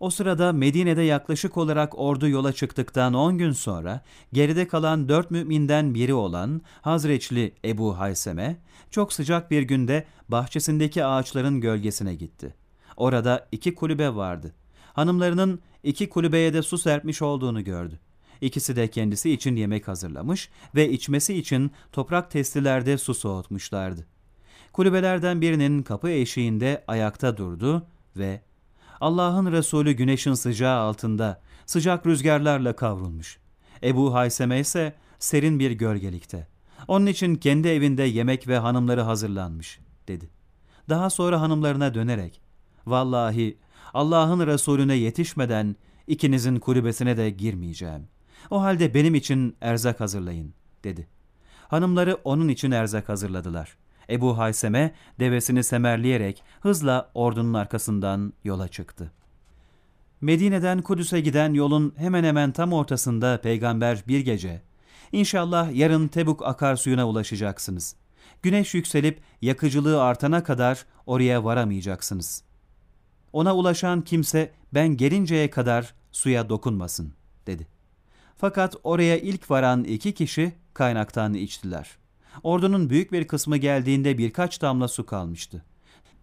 O sırada Medine'de yaklaşık olarak ordu yola çıktıktan 10 gün sonra geride kalan dört müminden biri olan Hazreçli Ebu Hayseme çok sıcak bir günde bahçesindeki ağaçların gölgesine gitti. Orada iki kulübe vardı. Hanımlarının iki kulübeye de su serpmiş olduğunu gördü. İkisi de kendisi için yemek hazırlamış ve içmesi için toprak testilerde su soğutmuşlardı. Kulübelerden birinin kapı eşiğinde ayakta durdu ve Allah'ın Resulü güneşin sıcağı altında sıcak rüzgarlarla kavrulmuş. Ebu Hayseme ise serin bir gölgelikte. Onun için kendi evinde yemek ve hanımları hazırlanmış, dedi. Daha sonra hanımlarına dönerek, Vallahi Allah'ın Resulüne yetişmeden ikinizin kulübesine de girmeyeceğim. O halde benim için erzak hazırlayın, dedi. Hanımları onun için erzak hazırladılar. Ebu Hayseme devesini semerleyerek hızla ordunun arkasından yola çıktı. Medine'den Kudüs'e giden yolun hemen hemen tam ortasında peygamber bir gece, İnşallah yarın Tebuk akarsuyuna ulaşacaksınız. Güneş yükselip yakıcılığı artana kadar oraya varamayacaksınız. Ona ulaşan kimse ben gelinceye kadar suya dokunmasın, dedi. Fakat oraya ilk varan iki kişi kaynaktan içtiler. Ordunun büyük bir kısmı geldiğinde birkaç damla su kalmıştı.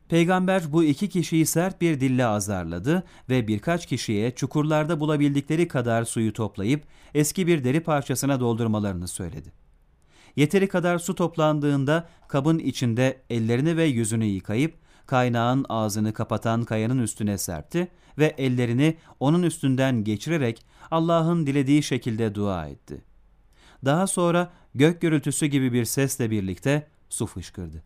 Peygamber bu iki kişiyi sert bir dille azarladı ve birkaç kişiye çukurlarda bulabildikleri kadar suyu toplayıp eski bir deri parçasına doldurmalarını söyledi. Yeteri kadar su toplandığında kabın içinde ellerini ve yüzünü yıkayıp kaynağın ağzını kapatan kayanın üstüne serpti ve ellerini onun üstünden geçirerek Allah'ın dilediği şekilde dua etti. Daha sonra gök gürültüsü gibi bir sesle birlikte su fışkırdı.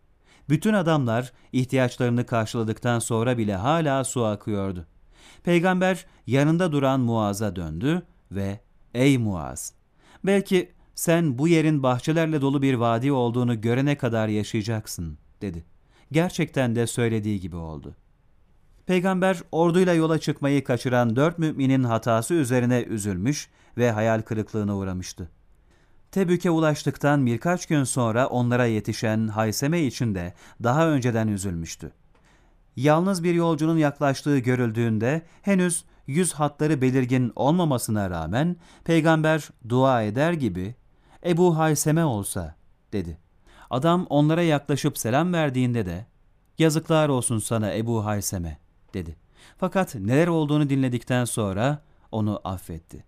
Bütün adamlar ihtiyaçlarını karşıladıktan sonra bile hala su akıyordu. Peygamber yanında duran Muaz'a döndü ve ''Ey Muaz, belki sen bu yerin bahçelerle dolu bir vadi olduğunu görene kadar yaşayacaksın.'' dedi. Gerçekten de söylediği gibi oldu. Peygamber orduyla yola çıkmayı kaçıran dört müminin hatası üzerine üzülmüş ve hayal kırıklığına uğramıştı. Tebük'e ulaştıktan birkaç gün sonra onlara yetişen Hayseme için de daha önceden üzülmüştü. Yalnız bir yolcunun yaklaştığı görüldüğünde henüz yüz hatları belirgin olmamasına rağmen peygamber dua eder gibi Ebu Hayseme olsa dedi. Adam onlara yaklaşıp selam verdiğinde de yazıklar olsun sana Ebu Hayseme dedi. Fakat neler olduğunu dinledikten sonra onu affetti.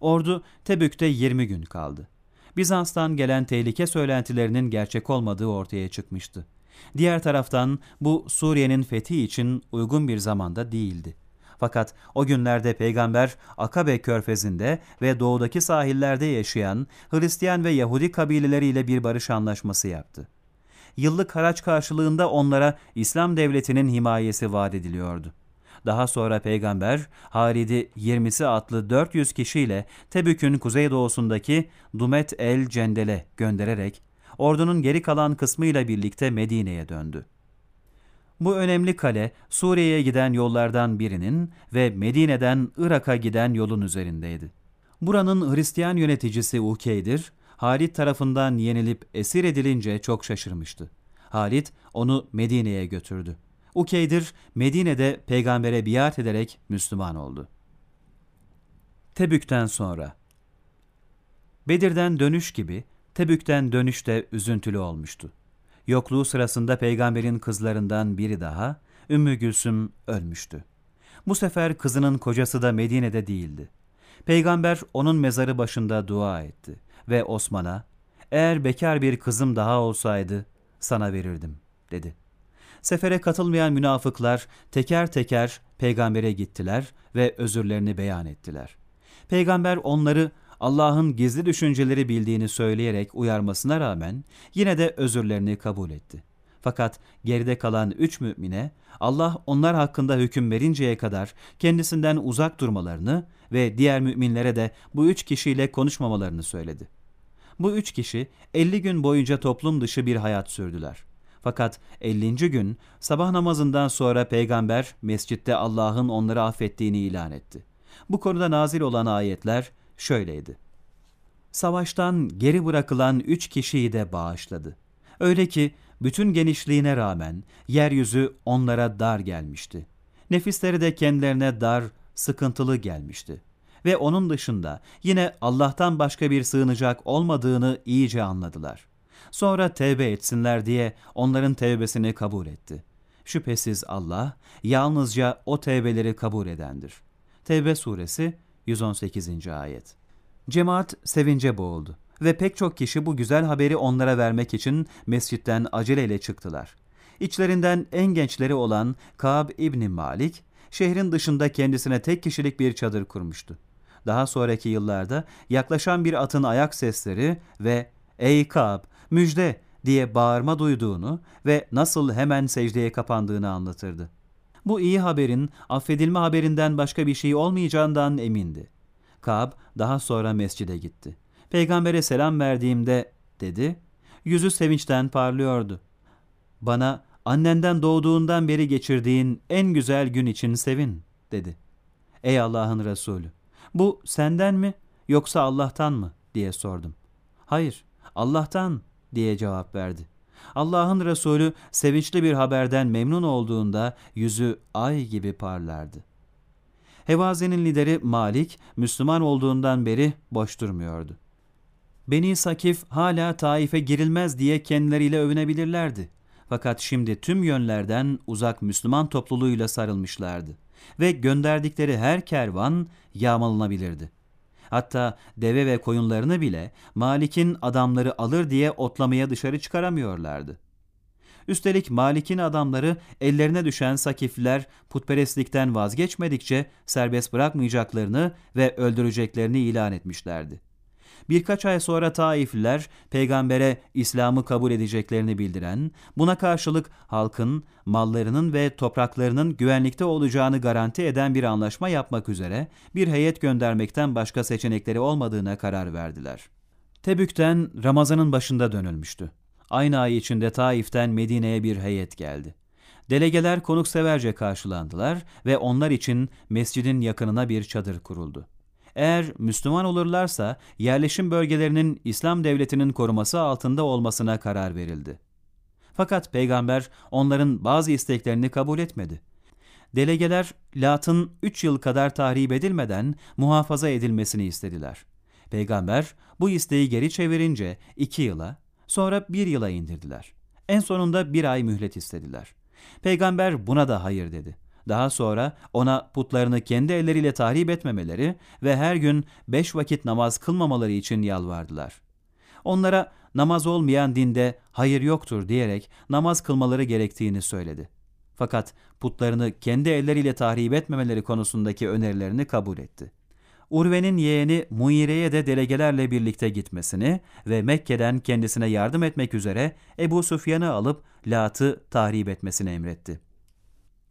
Ordu Tebük'te 20 gün kaldı. Bizans'tan gelen tehlike söylentilerinin gerçek olmadığı ortaya çıkmıştı. Diğer taraftan bu Suriye'nin fethi için uygun bir zamanda değildi. Fakat o günlerde peygamber Akabe körfezinde ve doğudaki sahillerde yaşayan Hristiyan ve Yahudi kabileleriyle bir barış anlaşması yaptı. Yıllık haraç karşılığında onlara İslam devletinin himayesi vaat ediliyordu. Daha sonra peygamber Halid'i 20'si atlı 400 kişiyle Tebük'ün kuzeydoğusundaki Dumet el Cendel'e göndererek ordunun geri kalan kısmıyla birlikte Medine'ye döndü. Bu önemli kale Suriye'ye giden yollardan birinin ve Medine'den Irak'a giden yolun üzerindeydi. Buranın Hristiyan yöneticisi Ukeydir, Halit tarafından yenilip esir edilince çok şaşırmıştı. Halit onu Medine'ye götürdü. Ukeydir Medine'de peygambere biat ederek Müslüman oldu. Tebük'ten sonra Bedir'den dönüş gibi Tebük'ten dönüş de üzüntülü olmuştu. Yokluğu sırasında peygamberin kızlarından biri daha, Ümmü Gülsüm ölmüştü. Bu sefer kızının kocası da Medine'de değildi. Peygamber onun mezarı başında dua etti ve Osman'a, eğer bekar bir kızım daha olsaydı sana verirdim, dedi. Sefere katılmayan münafıklar teker teker peygambere gittiler ve özürlerini beyan ettiler. Peygamber onları Allah'ın gizli düşünceleri bildiğini söyleyerek uyarmasına rağmen yine de özürlerini kabul etti. Fakat geride kalan üç mümine Allah onlar hakkında hüküm verinceye kadar kendisinden uzak durmalarını ve diğer müminlere de bu üç kişiyle konuşmamalarını söyledi. Bu üç kişi 50 gün boyunca toplum dışı bir hayat sürdüler. Fakat 50. gün sabah namazından sonra peygamber mescitte Allah'ın onları affettiğini ilan etti. Bu konuda nazil olan ayetler şöyleydi. Savaştan geri bırakılan üç kişiyi de bağışladı. Öyle ki bütün genişliğine rağmen yeryüzü onlara dar gelmişti. Nefisleri de kendilerine dar, sıkıntılı gelmişti. Ve onun dışında yine Allah'tan başka bir sığınacak olmadığını iyice anladılar. Sonra tevbe etsinler diye onların tevbesini kabul etti. Şüphesiz Allah yalnızca o tevbeleri kabul edendir. Tevbe suresi 118. ayet. Cemaat sevince boğuldu ve pek çok kişi bu güzel haberi onlara vermek için mescitten aceleyle çıktılar. İçlerinden en gençleri olan Kab İbni Malik, şehrin dışında kendisine tek kişilik bir çadır kurmuştu. Daha sonraki yıllarda yaklaşan bir atın ayak sesleri ve ''Ey Kab, müjde!'' diye bağırma duyduğunu ve nasıl hemen secdeye kapandığını anlatırdı. Bu iyi haberin affedilme haberinden başka bir şey olmayacağından emindi. Kab daha sonra mescide gitti. Peygambere selam verdiğimde dedi, yüzü sevinçten parlıyordu. Bana annenden doğduğundan beri geçirdiğin en güzel gün için sevin dedi. Ey Allah'ın Resulü bu senden mi yoksa Allah'tan mı diye sordum. Hayır Allah'tan diye cevap verdi. Allah'ın Resulü sevinçli bir haberden memnun olduğunda yüzü ay gibi parlardı. Hevazenin lideri Malik, Müslüman olduğundan beri boş durmuyordu. Beni Sakif hala Taif'e girilmez diye kendileriyle övünebilirlerdi. Fakat şimdi tüm yönlerden uzak Müslüman topluluğuyla sarılmışlardı ve gönderdikleri her kervan yağmalanabilirdi. Hatta deve ve koyunlarını bile Malik'in adamları alır diye otlamaya dışarı çıkaramıyorlardı. Üstelik Malik'in adamları ellerine düşen Sakifliler putperestlikten vazgeçmedikçe serbest bırakmayacaklarını ve öldüreceklerini ilan etmişlerdi. Birkaç ay sonra Taifliler peygambere İslam'ı kabul edeceklerini bildiren, buna karşılık halkın, mallarının ve topraklarının güvenlikte olacağını garanti eden bir anlaşma yapmak üzere bir heyet göndermekten başka seçenekleri olmadığına karar verdiler. Tebük'ten Ramazan'ın başında dönülmüştü. Aynı ay içinde Taif'ten Medine'ye bir heyet geldi. Delegeler konukseverce karşılandılar ve onlar için mescidin yakınına bir çadır kuruldu. Eğer Müslüman olurlarsa yerleşim bölgelerinin İslam devletinin koruması altında olmasına karar verildi. Fakat peygamber onların bazı isteklerini kabul etmedi. Delegeler Lat'ın 3 yıl kadar tahrip edilmeden muhafaza edilmesini istediler. Peygamber bu isteği geri çevirince 2 yıla, sonra 1 yıla indirdiler. En sonunda bir ay mühlet istediler. Peygamber buna da hayır dedi. Daha sonra ona putlarını kendi elleriyle tahrip etmemeleri ve her gün beş vakit namaz kılmamaları için yalvardılar. Onlara namaz olmayan dinde hayır yoktur diyerek namaz kılmaları gerektiğini söyledi. Fakat putlarını kendi elleriyle tahrip etmemeleri konusundaki önerilerini kabul etti. Urve'nin yeğeni Muire'ye de delegelerle birlikte gitmesini ve Mekke'den kendisine yardım etmek üzere Ebu Süfyan'ı alıp Lat'ı tahrip etmesini emretti.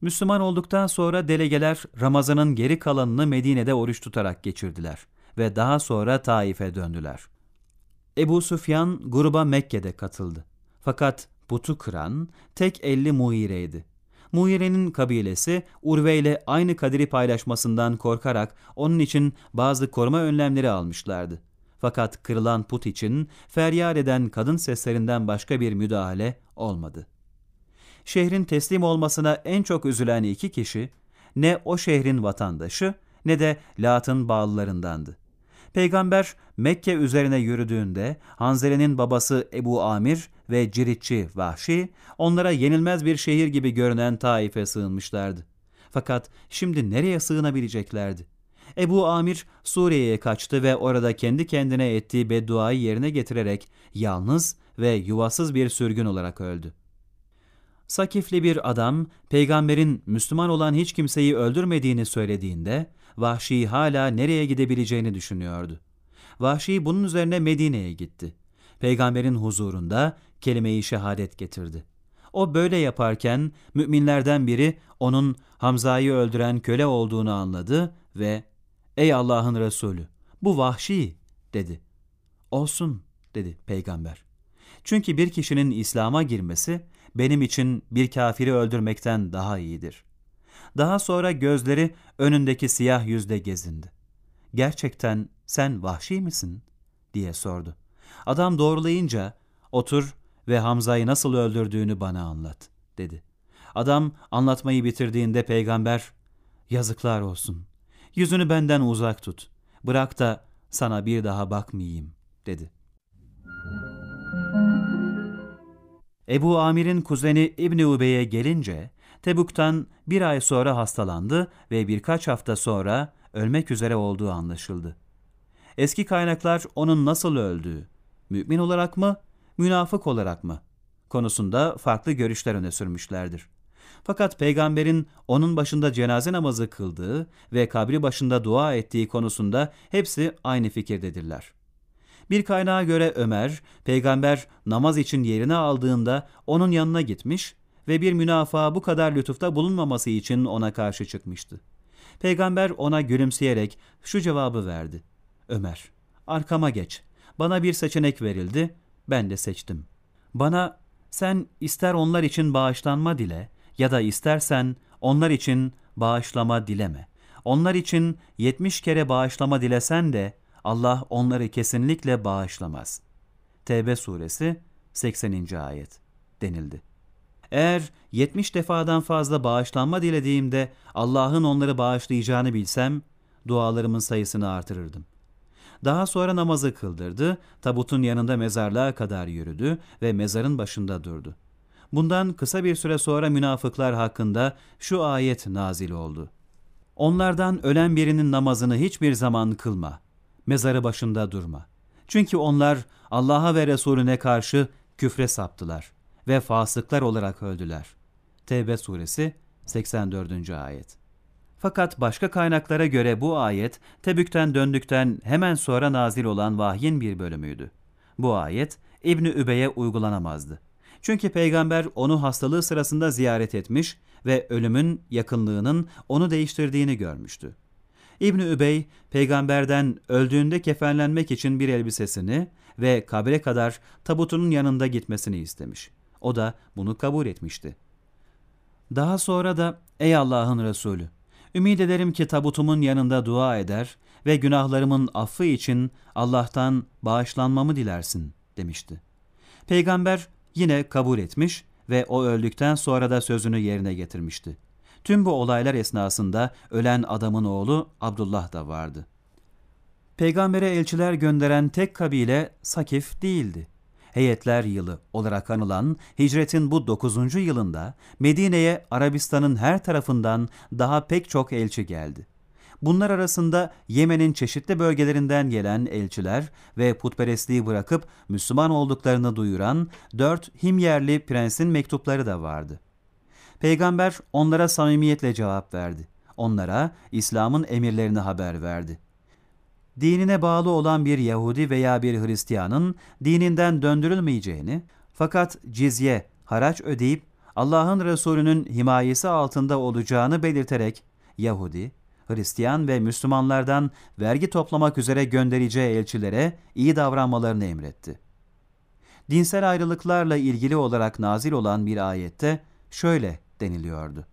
Müslüman olduktan sonra delegeler Ramazan'ın geri kalanını Medine'de oruç tutarak geçirdiler ve daha sonra Taif'e döndüler. Ebu Süfyan gruba Mekke'de katıldı. Fakat putu kıran tek elli Muire'ydi. Muire'nin kabilesi Urve ile aynı kaderi paylaşmasından korkarak onun için bazı koruma önlemleri almışlardı. Fakat kırılan put için feryat eden kadın seslerinden başka bir müdahale olmadı şehrin teslim olmasına en çok üzülen iki kişi ne o şehrin vatandaşı ne de Lat'ın bağlılarındandı. Peygamber Mekke üzerine yürüdüğünde Hanzele'nin babası Ebu Amir ve ciritçi Vahşi onlara yenilmez bir şehir gibi görünen Taif'e sığınmışlardı. Fakat şimdi nereye sığınabileceklerdi? Ebu Amir Suriye'ye kaçtı ve orada kendi kendine ettiği bedduayı yerine getirerek yalnız ve yuvasız bir sürgün olarak öldü. Sakifli bir adam peygamberin Müslüman olan hiç kimseyi öldürmediğini söylediğinde Vahşi hala nereye gidebileceğini düşünüyordu. Vahşi bunun üzerine Medine'ye gitti. Peygamberin huzurunda kelime-i şehadet getirdi. O böyle yaparken müminlerden biri onun Hamza'yı öldüren köle olduğunu anladı ve ''Ey Allah'ın Resulü bu vahşi'' dedi. ''Olsun'' dedi peygamber. Çünkü bir kişinin İslam'a girmesi benim için bir kafiri öldürmekten daha iyidir. Daha sonra gözleri önündeki siyah yüzde gezindi. Gerçekten sen vahşi misin? diye sordu. Adam doğrulayınca otur ve Hamza'yı nasıl öldürdüğünü bana anlat dedi. Adam anlatmayı bitirdiğinde peygamber yazıklar olsun. Yüzünü benden uzak tut. Bırak da sana bir daha bakmayayım, dedi. Ebu Amir'in kuzeni İbni Ubey'e gelince, Tebuk'tan bir ay sonra hastalandı ve birkaç hafta sonra ölmek üzere olduğu anlaşıldı. Eski kaynaklar onun nasıl öldüğü, mümin olarak mı, münafık olarak mı konusunda farklı görüşler öne sürmüşlerdir. Fakat peygamberin onun başında cenaze namazı kıldığı ve kabri başında dua ettiği konusunda hepsi aynı fikirdedirler. Bir kaynağa göre Ömer, peygamber namaz için yerine aldığında onun yanına gitmiş ve bir münafığa bu kadar lütufta bulunmaması için ona karşı çıkmıştı. Peygamber ona gülümseyerek şu cevabı verdi. Ömer, arkama geç. Bana bir seçenek verildi, ben de seçtim. Bana sen ister onlar için bağışlanma dile ya da istersen onlar için bağışlama dileme. Onlar için yetmiş kere bağışlama dilesen de Allah onları kesinlikle bağışlamaz. Tevbe suresi 80. ayet denildi. Eğer 70 defadan fazla bağışlanma dilediğimde Allah'ın onları bağışlayacağını bilsem dualarımın sayısını artırırdım. Daha sonra namazı kıldırdı, tabutun yanında mezarlığa kadar yürüdü ve mezarın başında durdu. Bundan kısa bir süre sonra münafıklar hakkında şu ayet nazil oldu. Onlardan ölen birinin namazını hiçbir zaman kılma. Mezarı başında durma. Çünkü onlar Allah'a ve Resulüne karşı küfre saptılar ve fasıklar olarak öldüler. Tevbe suresi 84. ayet. Fakat başka kaynaklara göre bu ayet Tebük'ten döndükten hemen sonra nazil olan vahyin bir bölümüydü. Bu ayet İbni Übey'e uygulanamazdı. Çünkü peygamber onu hastalığı sırasında ziyaret etmiş ve ölümün yakınlığının onu değiştirdiğini görmüştü. İbni Übey, peygamberden öldüğünde kefenlenmek için bir elbisesini ve kabre kadar tabutunun yanında gitmesini istemiş. O da bunu kabul etmişti. Daha sonra da ey Allah'ın Resulü, ümid ederim ki tabutumun yanında dua eder ve günahlarımın affı için Allah'tan bağışlanmamı dilersin demişti. Peygamber yine kabul etmiş ve o öldükten sonra da sözünü yerine getirmişti. Tüm bu olaylar esnasında ölen adamın oğlu Abdullah da vardı. Peygambere elçiler gönderen tek kabile Sakif değildi. Heyetler yılı olarak anılan hicretin bu 9. yılında Medine'ye Arabistan'ın her tarafından daha pek çok elçi geldi. Bunlar arasında Yemen'in çeşitli bölgelerinden gelen elçiler ve putperestliği bırakıp Müslüman olduklarını duyuran dört Himyerli prensin mektupları da vardı. Peygamber onlara samimiyetle cevap verdi. Onlara İslam'ın emirlerini haber verdi. Dinine bağlı olan bir Yahudi veya bir Hristiyanın dininden döndürülmeyeceğini fakat cizye, haraç ödeyip Allah'ın Resulü'nün himayesi altında olacağını belirterek Yahudi, Hristiyan ve Müslümanlardan vergi toplamak üzere göndereceği elçilere iyi davranmalarını emretti. Dinsel ayrılıklarla ilgili olarak nazil olan bir ayette şöyle deniliyordu.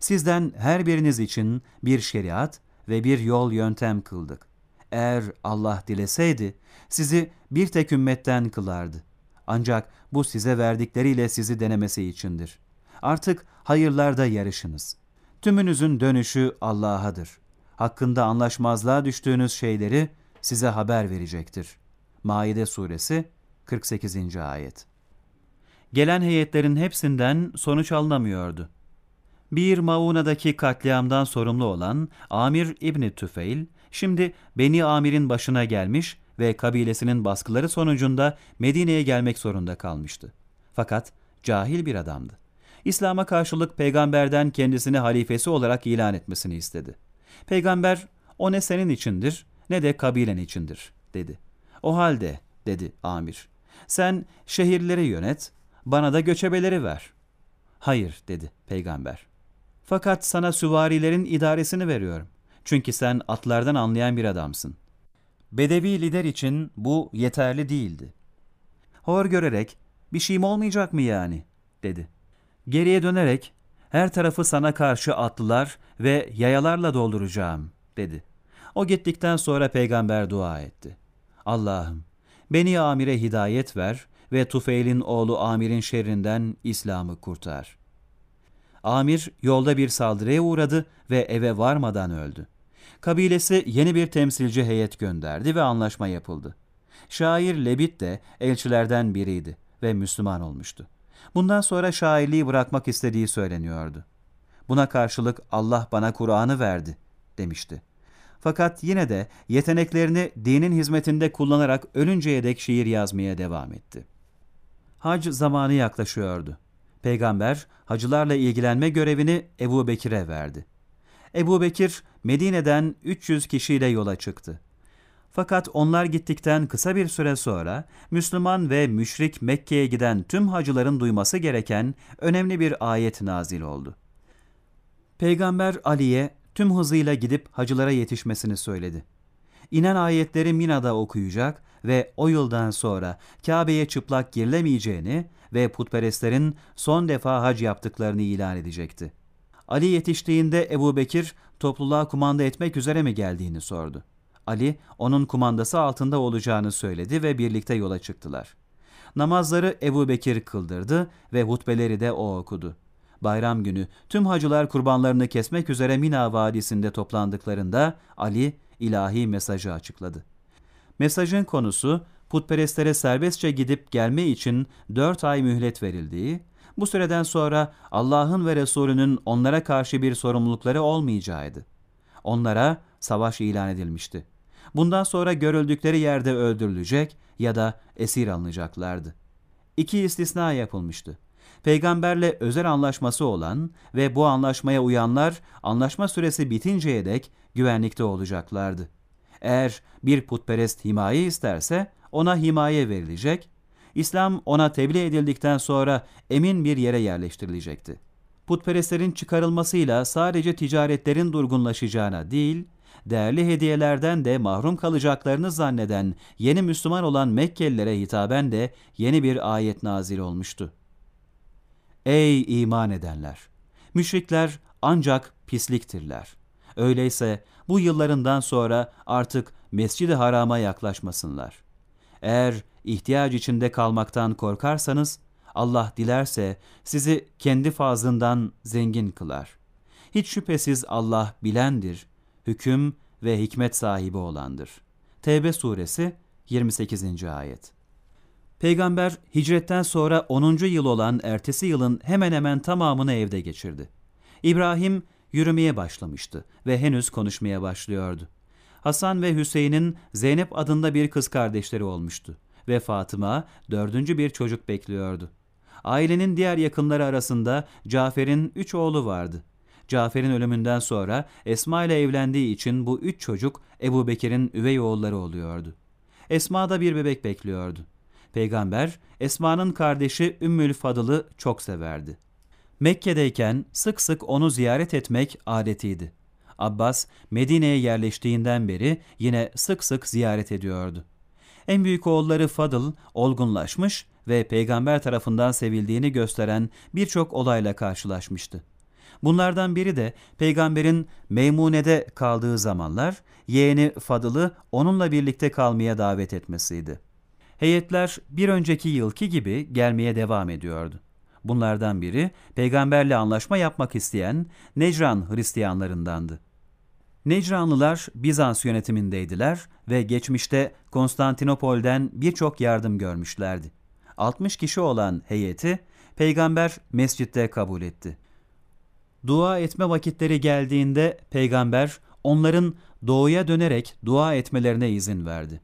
Sizden her biriniz için bir şeriat ve bir yol yöntem kıldık. Eğer Allah dileseydi sizi bir tek ümmetten kılardı. Ancak bu size verdikleriyle sizi denemesi içindir. Artık hayırlarda yarışınız. Tümünüzün dönüşü Allah'adır. Hakkında anlaşmazlığa düştüğünüz şeyleri size haber verecektir. Maide suresi 48. ayet. Gelen heyetlerin hepsinden sonuç alınamıyordu. Bir Mauna'daki katliamdan sorumlu olan Amir İbni Tüfeil, şimdi Beni Amir'in başına gelmiş ve kabilesinin baskıları sonucunda Medine'ye gelmek zorunda kalmıştı. Fakat cahil bir adamdı. İslam'a karşılık peygamberden kendisini halifesi olarak ilan etmesini istedi. Peygamber, o ne senin içindir ne de kabilen içindir, dedi. O halde, dedi amir, sen şehirleri yönet, bana da göçebeleri ver. Hayır, dedi peygamber. Fakat sana süvarilerin idaresini veriyorum. Çünkü sen atlardan anlayan bir adamsın. Bedevi lider için bu yeterli değildi. Hor görerek, bir şeyim olmayacak mı yani, dedi. Geriye dönerek, her tarafı sana karşı atlılar ve yayalarla dolduracağım, dedi. O gittikten sonra peygamber dua etti. Allah'ım, beni amire hidayet ver ve Tufeil'in oğlu Amir'in şerrinden İslam'ı kurtar. Amir yolda bir saldırıya uğradı ve eve varmadan öldü. Kabilesi yeni bir temsilci heyet gönderdi ve anlaşma yapıldı. Şair Lebit de elçilerden biriydi ve Müslüman olmuştu. Bundan sonra şairliği bırakmak istediği söyleniyordu. Buna karşılık Allah bana Kur'an'ı verdi demişti. Fakat yine de yeteneklerini dinin hizmetinde kullanarak ölünceye dek şiir yazmaya devam etti. Hac zamanı yaklaşıyordu. Peygamber hacılarla ilgilenme görevini Ebu Bekir'e verdi. Ebu Bekir Medine'den 300 kişiyle yola çıktı. Fakat onlar gittikten kısa bir süre sonra Müslüman ve müşrik Mekke'ye giden tüm hacıların duyması gereken önemli bir ayet nazil oldu. Peygamber Ali'ye tüm hızıyla gidip hacılara yetişmesini söyledi. İnen ayetleri Mina'da okuyacak ve o yıldan sonra Kabe'ye çıplak girilemeyeceğini ve putperestlerin son defa hac yaptıklarını ilan edecekti. Ali yetiştiğinde Ebu Bekir topluluğa kumanda etmek üzere mi geldiğini sordu. Ali onun kumandası altında olacağını söyledi ve birlikte yola çıktılar. Namazları Ebu Bekir kıldırdı ve hutbeleri de o okudu. Bayram günü tüm hacılar kurbanlarını kesmek üzere Mina Vadisi'nde toplandıklarında Ali ilahi mesajı açıkladı. Mesajın konusu putperestlere serbestçe gidip gelme için dört ay mühlet verildiği, bu süreden sonra Allah'ın ve Resulünün onlara karşı bir sorumlulukları olmayacağıydı. Onlara savaş ilan edilmişti. Bundan sonra görüldükleri yerde öldürülecek ya da esir alınacaklardı. İki istisna yapılmıştı. Peygamberle özel anlaşması olan ve bu anlaşmaya uyanlar anlaşma süresi bitinceye dek güvenlikte olacaklardı. Eğer bir putperest himaye isterse ona himaye verilecek, İslam ona tebliğ edildikten sonra emin bir yere yerleştirilecekti. Putperestlerin çıkarılmasıyla sadece ticaretlerin durgunlaşacağına değil, değerli hediyelerden de mahrum kalacaklarını zanneden yeni Müslüman olan Mekkelilere hitaben de yeni bir ayet nazil olmuştu. Ey iman edenler! Müşrikler ancak pisliktirler. Öyleyse bu yıllarından sonra artık Mescid-i Haram'a yaklaşmasınlar. Eğer ihtiyaç içinde kalmaktan korkarsanız, Allah dilerse sizi kendi fazlından zengin kılar. Hiç şüphesiz Allah bilendir, hüküm ve hikmet sahibi olandır. Tevbe suresi 28. ayet. Peygamber hicretten sonra 10. yıl olan ertesi yılın hemen hemen tamamını evde geçirdi. İbrahim yürümeye başlamıştı ve henüz konuşmaya başlıyordu. Hasan ve Hüseyin'in Zeynep adında bir kız kardeşleri olmuştu ve Fatıma dördüncü bir çocuk bekliyordu. Ailenin diğer yakınları arasında Cafer'in üç oğlu vardı. Cafer'in ölümünden sonra Esma ile evlendiği için bu üç çocuk Ebu Bekir'in üvey oğulları oluyordu. Esma da bir bebek bekliyordu. Peygamber Esma'nın kardeşi Ümmül Fadıl'ı çok severdi. Mekke'deyken sık sık onu ziyaret etmek adetiydi. Abbas Medine'ye yerleştiğinden beri yine sık sık ziyaret ediyordu. En büyük oğulları Fadıl olgunlaşmış ve peygamber tarafından sevildiğini gösteren birçok olayla karşılaşmıştı. Bunlardan biri de peygamberin Meymune'de kaldığı zamanlar yeğeni Fadıl'ı onunla birlikte kalmaya davet etmesiydi. Heyetler bir önceki yılki gibi gelmeye devam ediyordu. Bunlardan biri peygamberle anlaşma yapmak isteyen Necran Hristiyanlarındandı. Necranlılar Bizans yönetimindeydiler ve geçmişte Konstantinopol'den birçok yardım görmüşlerdi. 60 kişi olan heyeti peygamber mescitte kabul etti. Dua etme vakitleri geldiğinde peygamber onların doğuya dönerek dua etmelerine izin verdi.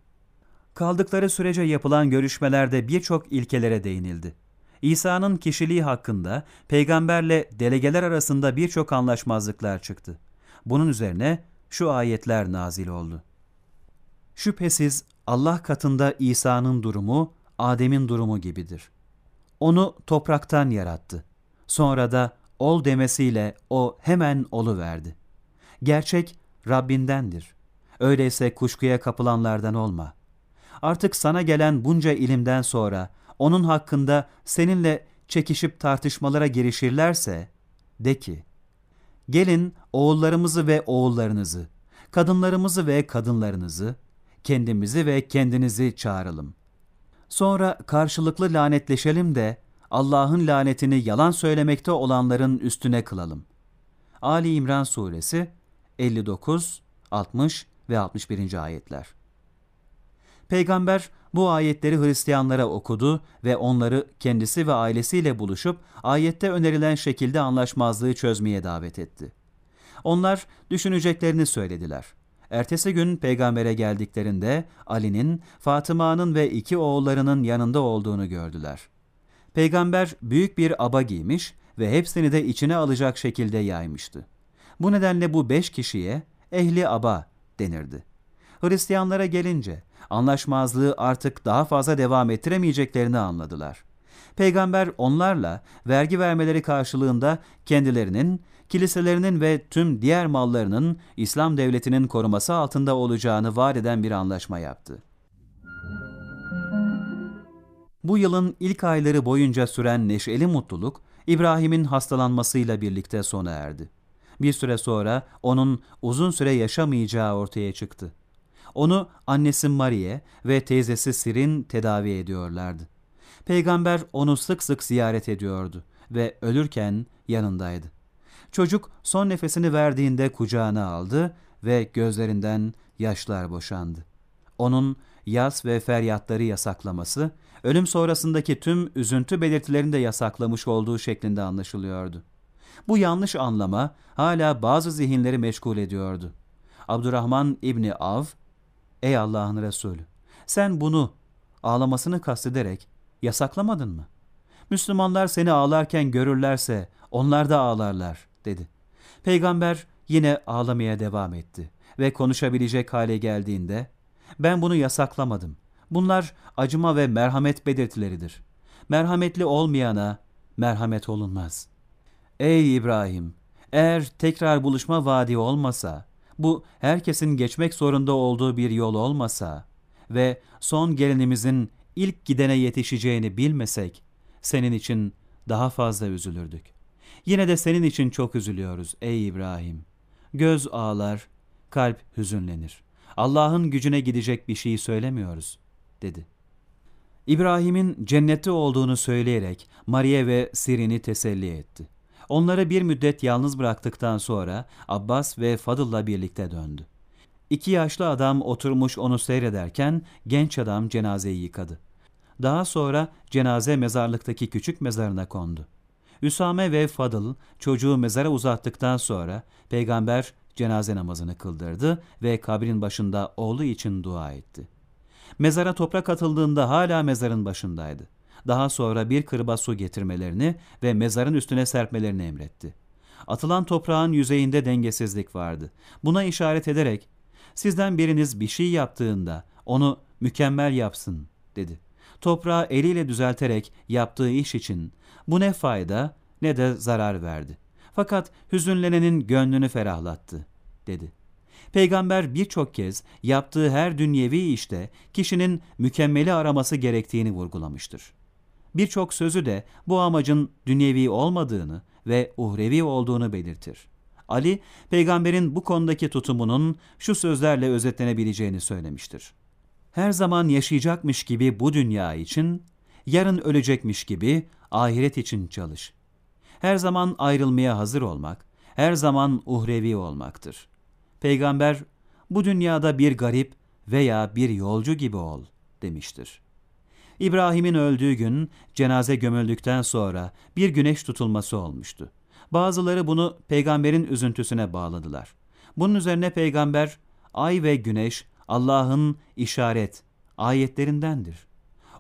Kaldıkları sürece yapılan görüşmelerde birçok ilkelere değinildi. İsa'nın kişiliği hakkında peygamberle delegeler arasında birçok anlaşmazlıklar çıktı. Bunun üzerine şu ayetler nazil oldu. Şüphesiz Allah katında İsa'nın durumu Adem'in durumu gibidir. Onu topraktan yarattı. Sonra da ol demesiyle o hemen olu verdi. Gerçek Rabbindendir. Öyleyse kuşkuya kapılanlardan olma. Artık sana gelen bunca ilimden sonra onun hakkında seninle çekişip tartışmalara girişirlerse de ki, gelin oğullarımızı ve oğullarınızı, kadınlarımızı ve kadınlarınızı, kendimizi ve kendinizi çağıralım. Sonra karşılıklı lanetleşelim de Allah'ın lanetini yalan söylemekte olanların üstüne kılalım. Ali İmran Suresi 59 60 ve 61. ayetler. Peygamber bu ayetleri Hristiyanlara okudu ve onları kendisi ve ailesiyle buluşup ayette önerilen şekilde anlaşmazlığı çözmeye davet etti. Onlar düşüneceklerini söylediler. Ertesi gün peygambere geldiklerinde Ali'nin, Fatıma'nın ve iki oğullarının yanında olduğunu gördüler. Peygamber büyük bir aba giymiş ve hepsini de içine alacak şekilde yaymıştı. Bu nedenle bu beş kişiye ehli aba denirdi. Hristiyanlara gelince anlaşmazlığı artık daha fazla devam ettiremeyeceklerini anladılar. Peygamber onlarla vergi vermeleri karşılığında kendilerinin, kiliselerinin ve tüm diğer mallarının İslam devletinin koruması altında olacağını vaat eden bir anlaşma yaptı. Bu yılın ilk ayları boyunca süren neşeli mutluluk, İbrahim'in hastalanmasıyla birlikte sona erdi. Bir süre sonra onun uzun süre yaşamayacağı ortaya çıktı. Onu annesi Marie ve teyzesi Sirin tedavi ediyorlardı. Peygamber onu sık sık ziyaret ediyordu ve ölürken yanındaydı. Çocuk son nefesini verdiğinde kucağına aldı ve gözlerinden yaşlar boşandı. Onun yas ve feryatları yasaklaması, ölüm sonrasındaki tüm üzüntü belirtilerini de yasaklamış olduğu şeklinde anlaşılıyordu. Bu yanlış anlama hala bazı zihinleri meşgul ediyordu. Abdurrahman İbni Av, Ey Allah'ın Resulü, sen bunu ağlamasını kastederek yasaklamadın mı? Müslümanlar seni ağlarken görürlerse onlar da ağlarlar, dedi. Peygamber yine ağlamaya devam etti ve konuşabilecek hale geldiğinde, ben bunu yasaklamadım. Bunlar acıma ve merhamet belirtileridir. Merhametli olmayana merhamet olunmaz. Ey İbrahim! Eğer tekrar buluşma vaadi olmasa, bu herkesin geçmek zorunda olduğu bir yol olmasa ve son gelinimizin ilk gidene yetişeceğini bilmesek, senin için daha fazla üzülürdük. Yine de senin için çok üzülüyoruz ey İbrahim. Göz ağlar, kalp hüzünlenir. Allah'ın gücüne gidecek bir şey söylemiyoruz, dedi. İbrahim'in cennette olduğunu söyleyerek Maria ve Sirin'i teselli etti. Onları bir müddet yalnız bıraktıktan sonra Abbas ve Fadıl'la birlikte döndü. İki yaşlı adam oturmuş onu seyrederken genç adam cenazeyi yıkadı. Daha sonra cenaze mezarlıktaki küçük mezarına kondu. Üsame ve Fadıl çocuğu mezara uzattıktan sonra peygamber cenaze namazını kıldırdı ve kabrin başında oğlu için dua etti. Mezara toprak atıldığında hala mezarın başındaydı. Daha sonra bir kırba su getirmelerini ve mezarın üstüne serpmelerini emretti. Atılan toprağın yüzeyinde dengesizlik vardı. Buna işaret ederek, sizden biriniz bir şey yaptığında onu mükemmel yapsın, dedi. Toprağı eliyle düzelterek yaptığı iş için bu ne fayda ne de zarar verdi. Fakat hüzünlenenin gönlünü ferahlattı, dedi. Peygamber birçok kez yaptığı her dünyevi işte kişinin mükemmeli araması gerektiğini vurgulamıştır. Birçok sözü de bu amacın dünyevi olmadığını ve uhrevi olduğunu belirtir. Ali, peygamberin bu konudaki tutumunun şu sözlerle özetlenebileceğini söylemiştir. Her zaman yaşayacakmış gibi bu dünya için, yarın ölecekmiş gibi ahiret için çalış. Her zaman ayrılmaya hazır olmak, her zaman uhrevi olmaktır. Peygamber, bu dünyada bir garip veya bir yolcu gibi ol demiştir. İbrahim'in öldüğü gün cenaze gömüldükten sonra bir güneş tutulması olmuştu. Bazıları bunu peygamberin üzüntüsüne bağladılar. Bunun üzerine peygamber, ay ve güneş Allah'ın işaret, ayetlerindendir.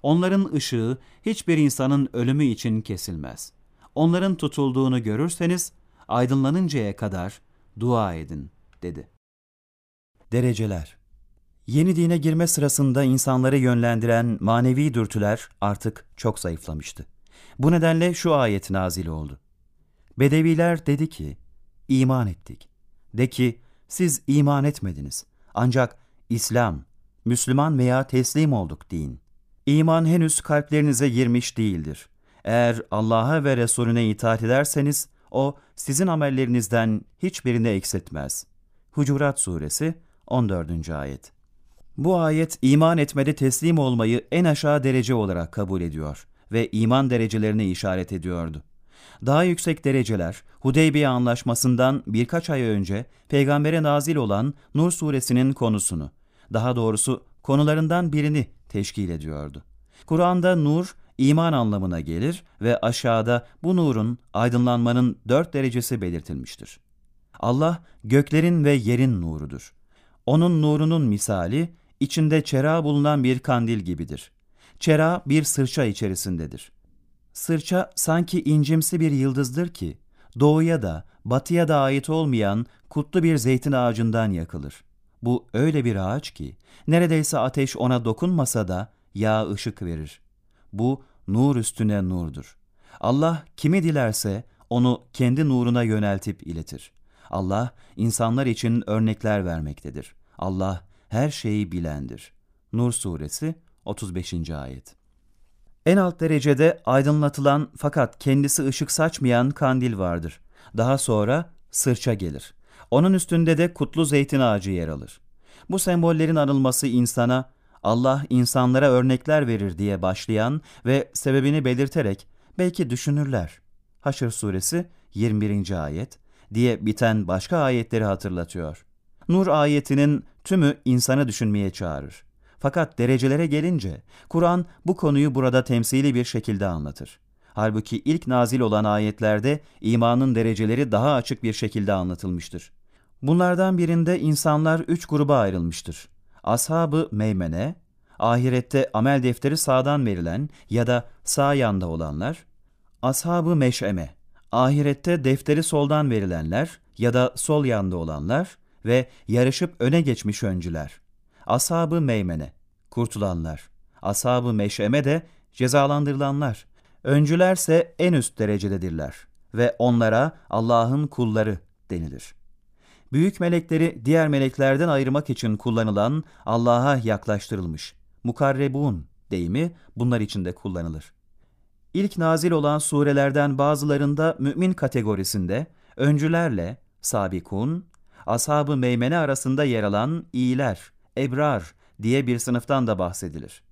Onların ışığı hiçbir insanın ölümü için kesilmez. Onların tutulduğunu görürseniz aydınlanıncaya kadar dua edin, dedi. Dereceler Yeni dine girme sırasında insanları yönlendiren manevi dürtüler artık çok zayıflamıştı. Bu nedenle şu ayet nazil oldu. Bedeviler dedi ki, iman ettik. De ki, siz iman etmediniz. Ancak İslam, Müslüman veya teslim olduk deyin. İman henüz kalplerinize girmiş değildir. Eğer Allah'a ve Resulüne itaat ederseniz, o sizin amellerinizden hiçbirini eksiltmez. Hucurat Suresi 14. Ayet bu ayet iman etmede teslim olmayı en aşağı derece olarak kabul ediyor ve iman derecelerini işaret ediyordu. Daha yüksek dereceler Hudeybiye Anlaşması'ndan birkaç ay önce peygambere nazil olan Nur suresinin konusunu, daha doğrusu konularından birini teşkil ediyordu. Kur'an'da nur iman anlamına gelir ve aşağıda bu nurun aydınlanmanın dört derecesi belirtilmiştir. Allah göklerin ve yerin nurudur. Onun nurunun misali içinde çera bulunan bir kandil gibidir. Çera bir sırça içerisindedir. Sırça sanki incimsi bir yıldızdır ki doğuya da batıya da ait olmayan kutlu bir zeytin ağacından yakılır. Bu öyle bir ağaç ki neredeyse ateş ona dokunmasa da yağ ışık verir. Bu nur üstüne nurdur. Allah kimi dilerse onu kendi nuruna yöneltip iletir. Allah insanlar için örnekler vermektedir. Allah her şeyi bilendir. Nur suresi 35. ayet. En alt derecede aydınlatılan fakat kendisi ışık saçmayan kandil vardır. Daha sonra sırça gelir. Onun üstünde de kutlu zeytin ağacı yer alır. Bu sembollerin anılması insana Allah insanlara örnekler verir diye başlayan ve sebebini belirterek belki düşünürler. Haşr suresi 21. ayet diye biten başka ayetleri hatırlatıyor. Nur ayetinin tümü insanı düşünmeye çağırır. Fakat derecelere gelince Kur'an bu konuyu burada temsili bir şekilde anlatır. Halbuki ilk nazil olan ayetlerde imanın dereceleri daha açık bir şekilde anlatılmıştır. Bunlardan birinde insanlar üç gruba ayrılmıştır. Ashab-ı meymene, ahirette amel defteri sağdan verilen ya da sağ yanda olanlar, ashab-ı meş'eme, ahirette defteri soldan verilenler ya da sol yanda olanlar ve yarışıp öne geçmiş öncüler. Ashab-ı meymene, kurtulanlar. Ashab-ı meş'eme de cezalandırılanlar. Öncülerse en üst derecededirler ve onlara Allah'ın kulları denilir. Büyük melekleri diğer meleklerden ayırmak için kullanılan Allah'a yaklaştırılmış mukarrebun deyimi bunlar için de kullanılır. İlk nazil olan surelerden bazılarında mümin kategorisinde öncülerle sabikun, ashab-ı meymene arasında yer alan iyiler, ebrar diye bir sınıftan da bahsedilir.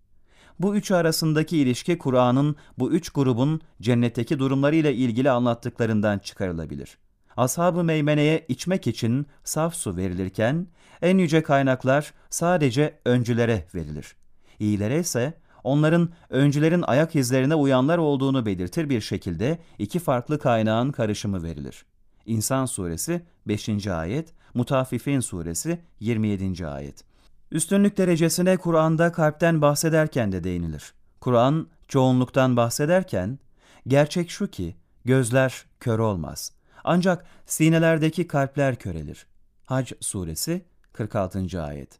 Bu üçü arasındaki ilişki Kur'an'ın bu üç grubun cennetteki durumlarıyla ilgili anlattıklarından çıkarılabilir. Ashab-ı meymeneye içmek için saf su verilirken, en yüce kaynaklar sadece öncülere verilir. İyilere ise onların öncülerin ayak izlerine uyanlar olduğunu belirtir bir şekilde iki farklı kaynağın karışımı verilir. İnsan suresi 5. ayet, Mutaffifin suresi 27. ayet. Üstünlük derecesine Kur'an'da kalpten bahsederken de değinilir. Kur'an çoğunluktan bahsederken, gerçek şu ki gözler kör olmaz. Ancak sinelerdeki kalpler körelir. Hac suresi 46. ayet.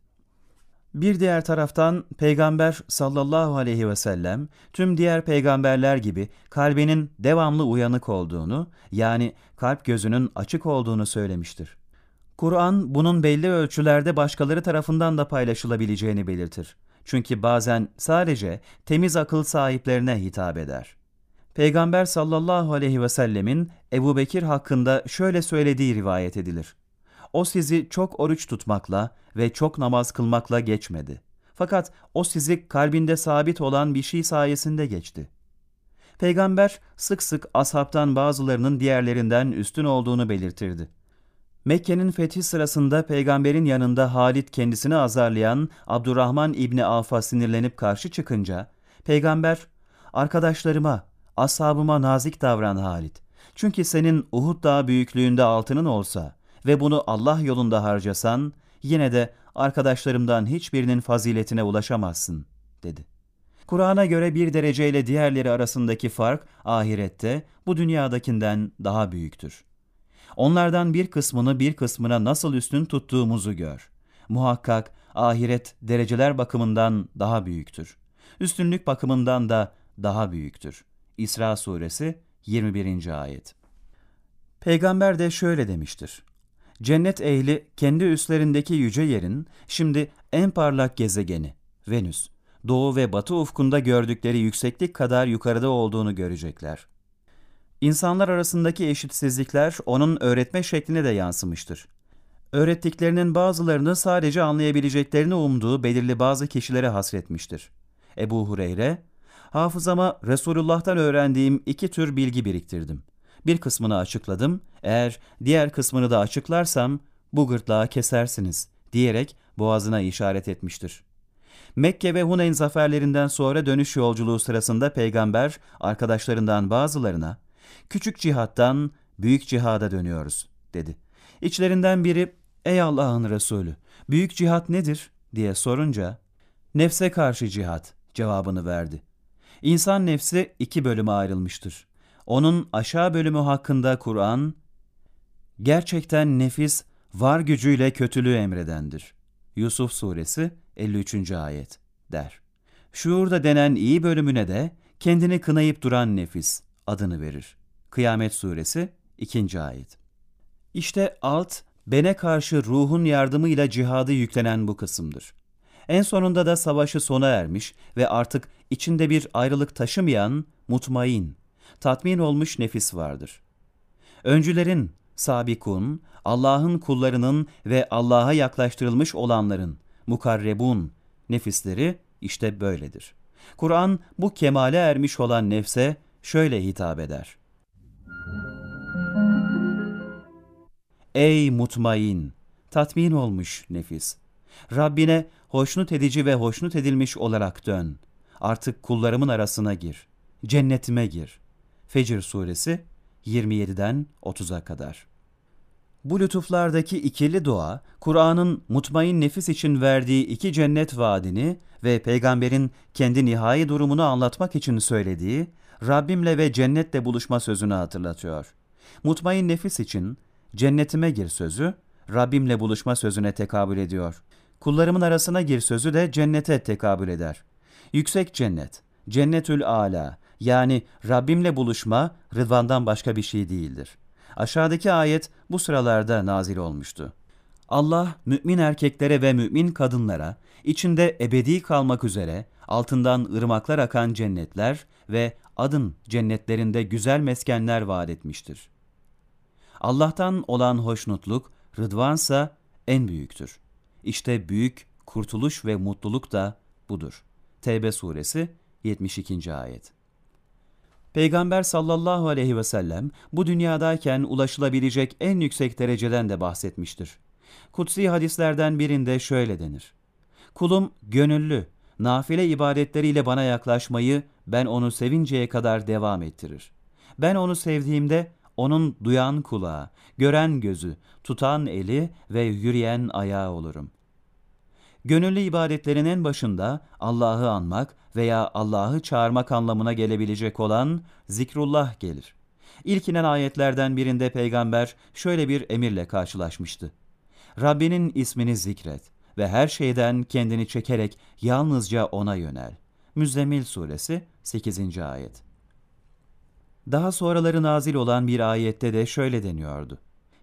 Bir diğer taraftan Peygamber sallallahu aleyhi ve sellem tüm diğer peygamberler gibi kalbinin devamlı uyanık olduğunu yani kalp gözünün açık olduğunu söylemiştir. Kur'an bunun belli ölçülerde başkaları tarafından da paylaşılabileceğini belirtir. Çünkü bazen sadece temiz akıl sahiplerine hitap eder. Peygamber sallallahu aleyhi ve sellemin Ebu Bekir hakkında şöyle söylediği rivayet edilir. O sizi çok oruç tutmakla ve çok namaz kılmakla geçmedi. Fakat o sizi kalbinde sabit olan bir şey sayesinde geçti. Peygamber sık sık ashabtan bazılarının diğerlerinden üstün olduğunu belirtirdi. Mekke'nin fethi sırasında peygamberin yanında Halit kendisini azarlayan Abdurrahman İbni Avf'a sinirlenip karşı çıkınca, peygamber, arkadaşlarıma, ashabıma nazik davran Halit. Çünkü senin Uhud dağı büyüklüğünde altının olsa ve bunu Allah yolunda harcasan, yine de arkadaşlarımdan hiçbirinin faziletine ulaşamazsın, dedi. Kur'an'a göre bir dereceyle diğerleri arasındaki fark ahirette bu dünyadakinden daha büyüktür. Onlardan bir kısmını bir kısmına nasıl üstün tuttuğumuzu gör. Muhakkak ahiret dereceler bakımından daha büyüktür. Üstünlük bakımından da daha büyüktür. İsra suresi 21. ayet. Peygamber de şöyle demiştir. Cennet ehli kendi üstlerindeki yüce yerin şimdi en parlak gezegeni Venüs, doğu ve batı ufkunda gördükleri yükseklik kadar yukarıda olduğunu görecekler. İnsanlar arasındaki eşitsizlikler onun öğretme şekline de yansımıştır. Öğrettiklerinin bazılarını sadece anlayabileceklerini umduğu belirli bazı kişilere hasretmiştir. Ebu Hureyre, hafızama Resulullah'tan öğrendiğim iki tür bilgi biriktirdim. Bir kısmını açıkladım, eğer diğer kısmını da açıklarsam bu gırtlağı kesersiniz diyerek boğazına işaret etmiştir. Mekke ve Huneyn zaferlerinden sonra dönüş yolculuğu sırasında peygamber arkadaşlarından bazılarına küçük cihattan büyük cihada dönüyoruz dedi. İçlerinden biri ey Allah'ın Resulü büyük cihat nedir diye sorunca nefse karşı cihat cevabını verdi. İnsan nefsi iki bölüme ayrılmıştır. Onun aşağı bölümü hakkında Kur'an, gerçekten nefis var gücüyle kötülüğü emredendir. Yusuf Suresi 53. ayet der. Şuurda denen iyi bölümüne de kendini kınayıp duran nefis adını verir. Kıyamet Suresi 2. ayet. İşte alt, bene karşı ruhun yardımıyla cihadı yüklenen bu kısımdır. En sonunda da savaşı sona ermiş ve artık içinde bir ayrılık taşımayan mutmain, tatmin olmuş nefis vardır. Öncülerin, sabikun, Allah'ın kullarının ve Allah'a yaklaştırılmış olanların, mukarrebun, nefisleri işte böyledir. Kur'an bu kemale ermiş olan nefse şöyle hitap eder. Ey mutmain, tatmin olmuş nefis! Rabbine hoşnut edici ve hoşnut edilmiş olarak dön. Artık kullarımın arasına gir. Cennetime gir. Fecr suresi 27'den 30'a kadar. Bu lütuflardaki ikili dua, Kur'an'ın mutmain nefis için verdiği iki cennet vaadini ve peygamberin kendi nihai durumunu anlatmak için söylediği Rabbimle ve cennetle buluşma sözünü hatırlatıyor. Mutmain nefis için cennetime gir sözü, Rabbimle buluşma sözüne tekabül ediyor. Kullarımın arasına gir sözü de cennete tekabül eder. Yüksek cennet, cennetül âlâ yani Rabbimle buluşma rıdvandan başka bir şey değildir. Aşağıdaki ayet bu sıralarda nazil olmuştu. Allah mümin erkeklere ve mümin kadınlara içinde ebedi kalmak üzere altından ırmaklar akan cennetler ve adın cennetlerinde güzel meskenler vaat etmiştir. Allah'tan olan hoşnutluk, rıdvansa en büyüktür. İşte büyük kurtuluş ve mutluluk da budur. Tevbe suresi 72. ayet. Peygamber sallallahu aleyhi ve sellem bu dünyadayken ulaşılabilecek en yüksek dereceden de bahsetmiştir. Kutsi hadislerden birinde şöyle denir. Kulum gönüllü, nafile ibadetleriyle bana yaklaşmayı ben onu sevinceye kadar devam ettirir. Ben onu sevdiğimde onun duyan kulağı, gören gözü, tutan eli ve yürüyen ayağı olurum. Gönüllü ibadetlerin en başında Allah'ı anmak veya Allah'ı çağırmak anlamına gelebilecek olan zikrullah gelir. İlk inen ayetlerden birinde peygamber şöyle bir emirle karşılaşmıştı. Rabbinin ismini zikret ve her şeyden kendini çekerek yalnızca O'na yönel. Müzzemmil Suresi 8. Ayet Daha sonraları nazil olan bir ayette de şöyle deniyordu.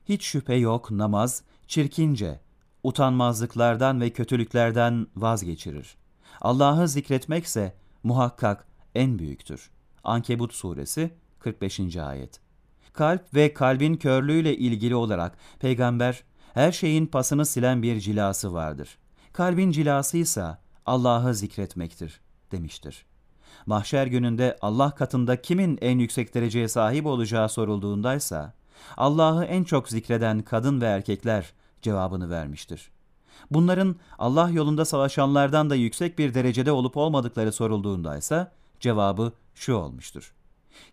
Hiç şüphe yok namaz, çirkince, utanmazlıklardan ve kötülüklerden vazgeçirir. Allah'ı zikretmekse muhakkak en büyüktür. Ankebut Suresi 45. Ayet Kalp ve kalbin körlüğüyle ilgili olarak Peygamber her şeyin pasını silen bir cilası vardır. Kalbin cilası ise Allah'ı zikretmektir demiştir. Mahşer gününde Allah katında kimin en yüksek dereceye sahip olacağı sorulduğundaysa Allah'ı en çok zikreden kadın ve erkekler cevabını vermiştir. Bunların Allah yolunda savaşanlardan da yüksek bir derecede olup olmadıkları sorulduğunda ise cevabı şu olmuştur.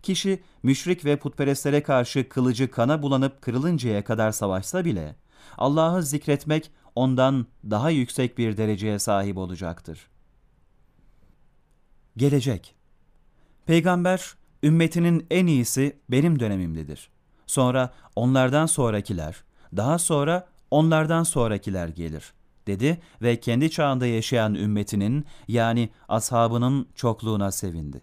Kişi müşrik ve putperestlere karşı kılıcı kana bulanıp kırılıncaya kadar savaşsa bile Allah'ı zikretmek ondan daha yüksek bir dereceye sahip olacaktır. Gelecek Peygamber, ümmetinin en iyisi benim dönemimdedir. Sonra onlardan sonrakiler, daha sonra onlardan sonrakiler gelir dedi ve kendi çağında yaşayan ümmetinin yani ashabının çokluğuna sevindi.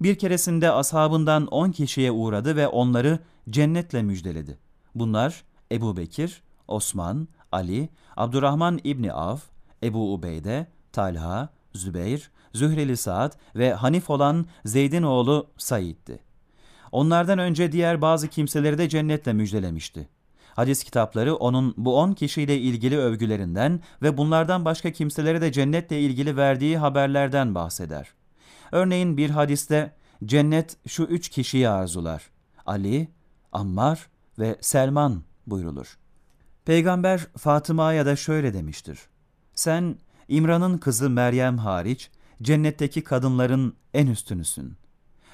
Bir keresinde ashabından on kişiye uğradı ve onları cennetle müjdeledi. Bunlar Ebu Bekir, Osman, Ali, Abdurrahman İbni Av, Ebu Ubeyde, Talha, Zübeyir, Zühreli Saad ve Hanif olan Zeyd'in oğlu Said'di. Onlardan önce diğer bazı kimseleri de cennetle müjdelemişti. Hadis kitapları onun bu on kişiyle ilgili övgülerinden ve bunlardan başka kimselere de cennetle ilgili verdiği haberlerden bahseder. Örneğin bir hadiste cennet şu üç kişiyi arzular. Ali, Ammar ve Selman buyrulur. Peygamber Fatıma'ya da şöyle demiştir. Sen İmran'ın kızı Meryem hariç cennetteki kadınların en üstünüsün.